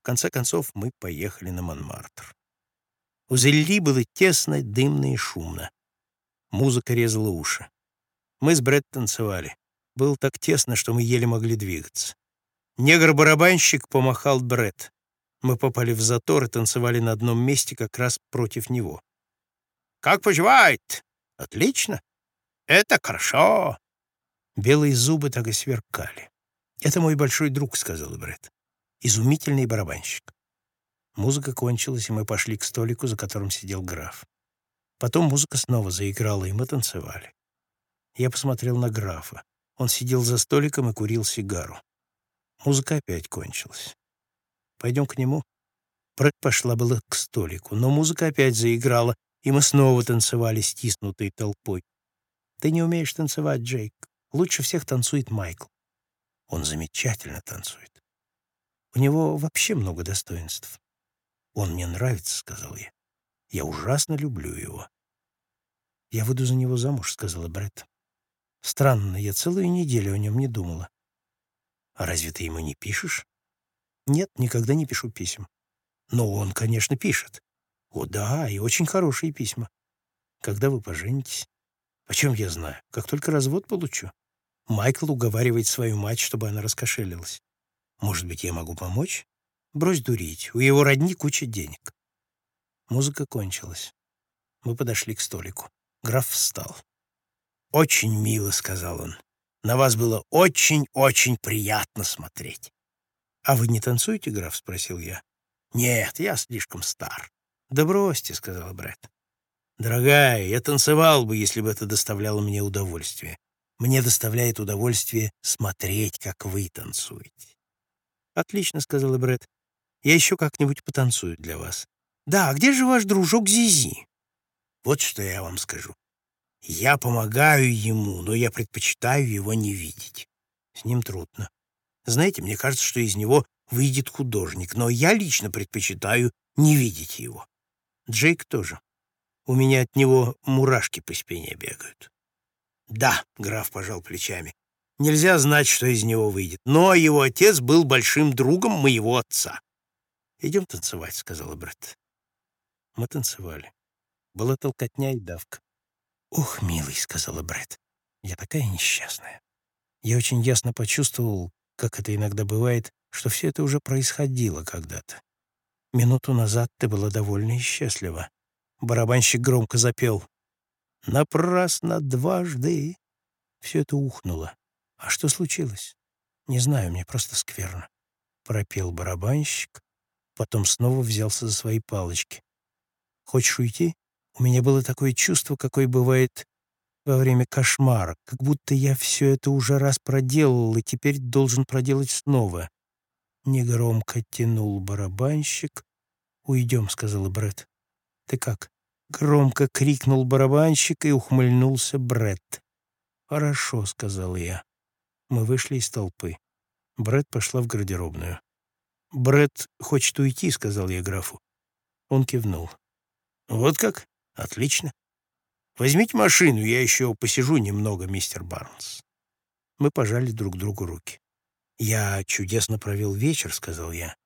В конце концов мы поехали на Монмартр. У Зелли было тесно, дымно и шумно. Музыка резала уши. Мы с Брэд танцевали. Было так тесно, что мы еле могли двигаться. Негр-барабанщик помахал Брэд. Мы попали в затор и танцевали на одном месте как раз против него. «Как поживает?» «Отлично. Это хорошо». Белые зубы так и сверкали. «Это мой большой друг», — сказал Брэд. «Изумительный барабанщик». Музыка кончилась, и мы пошли к столику, за которым сидел граф. Потом музыка снова заиграла, и мы танцевали. Я посмотрел на графа. Он сидел за столиком и курил сигару. Музыка опять кончилась. «Пойдем к нему?» Брэд пошла было к столику, но музыка опять заиграла, и мы снова танцевали, стиснутой толпой. «Ты не умеешь танцевать, Джейк. Лучше всех танцует Майкл. Он замечательно танцует. У него вообще много достоинств. «Он мне нравится», — сказал я. «Я ужасно люблю его». «Я выйду за него замуж», — сказала Бретт. «Странно, я целую неделю о нем не думала». «А разве ты ему не пишешь?» «Нет, никогда не пишу писем». «Но он, конечно, пишет». «О, да, и очень хорошие письма». «Когда вы поженитесь?» «О чем я знаю? Как только развод получу». Майкл уговаривает свою мать, чтобы она раскошелилась. «Может быть, я могу помочь?» Брось дурить, у его родни куча денег. Музыка кончилась. Мы подошли к столику. Граф встал. «Очень мило», — сказал он. «На вас было очень-очень приятно смотреть». «А вы не танцуете, граф?» — спросил я. «Нет, я слишком стар». «Да бросьте», — сказал Брэд. «Дорогая, я танцевал бы, если бы это доставляло мне удовольствие. Мне доставляет удовольствие смотреть, как вы танцуете». «Отлично», — сказала Брэд. Я еще как-нибудь потанцую для вас. Да, а где же ваш дружок Зизи? Вот что я вам скажу. Я помогаю ему, но я предпочитаю его не видеть. С ним трудно. Знаете, мне кажется, что из него выйдет художник, но я лично предпочитаю не видеть его. Джейк тоже. У меня от него мурашки по спине бегают. Да, граф пожал плечами. Нельзя знать, что из него выйдет. Но его отец был большим другом моего отца. «Идем танцевать», — сказала Брэд. Мы танцевали. Была толкотня и давка. «Ох, милый», — сказала Брэд, — «я такая несчастная». Я очень ясно почувствовал, как это иногда бывает, что все это уже происходило когда-то. Минуту назад ты была довольна и счастлива. Барабанщик громко запел. «Напрасно дважды». Все это ухнуло. А что случилось? Не знаю, мне просто скверно. Пропел барабанщик, потом снова взялся за свои палочки. «Хочешь уйти? У меня было такое чувство, какое бывает во время кошмара, как будто я все это уже раз проделал и теперь должен проделать снова». Негромко тянул барабанщик. «Уйдем», — сказала Бред. «Ты как?» Громко крикнул барабанщик и ухмыльнулся Бред. «Хорошо», — сказал я. Мы вышли из толпы. Бред пошла в гардеробную. Бред хочет уйти», — сказал я графу. Он кивнул. «Вот как? Отлично. Возьмите машину, я еще посижу немного, мистер Барнс». Мы пожали друг другу руки. «Я чудесно провел вечер», — сказал я.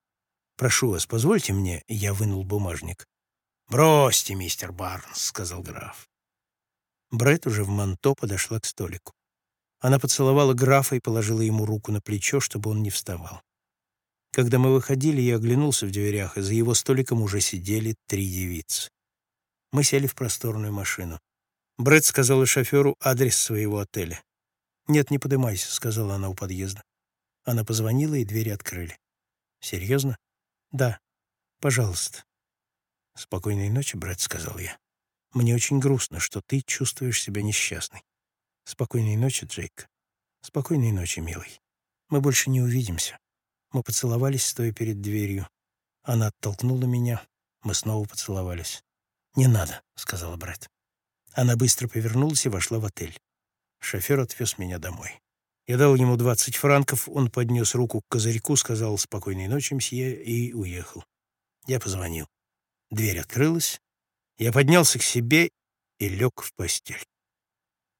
«Прошу вас, позвольте мне», — я вынул бумажник. «Бросьте, мистер Барнс», — сказал граф. Бред уже в манто подошла к столику. Она поцеловала графа и положила ему руку на плечо, чтобы он не вставал. Когда мы выходили, я оглянулся в дверях, и за его столиком уже сидели три девицы. Мы сели в просторную машину. Брэд сказала шоферу адрес своего отеля. «Нет, не подымайся», — сказала она у подъезда. Она позвонила, и двери открыли. «Серьезно?» «Да. Пожалуйста». «Спокойной ночи, Брэд», — сказал я. «Мне очень грустно, что ты чувствуешь себя несчастной. Спокойной ночи, Джейк. Спокойной ночи, милый. Мы больше не увидимся». Мы поцеловались, стоя перед дверью. Она оттолкнула меня. Мы снова поцеловались. «Не надо», — сказала Брэд. Она быстро повернулась и вошла в отель. Шофер отвез меня домой. Я дал ему двадцать франков, он поднес руку к козырьку, сказал «спокойной ночи, мсье» и уехал. Я позвонил. Дверь открылась. Я поднялся к себе и лег в постель.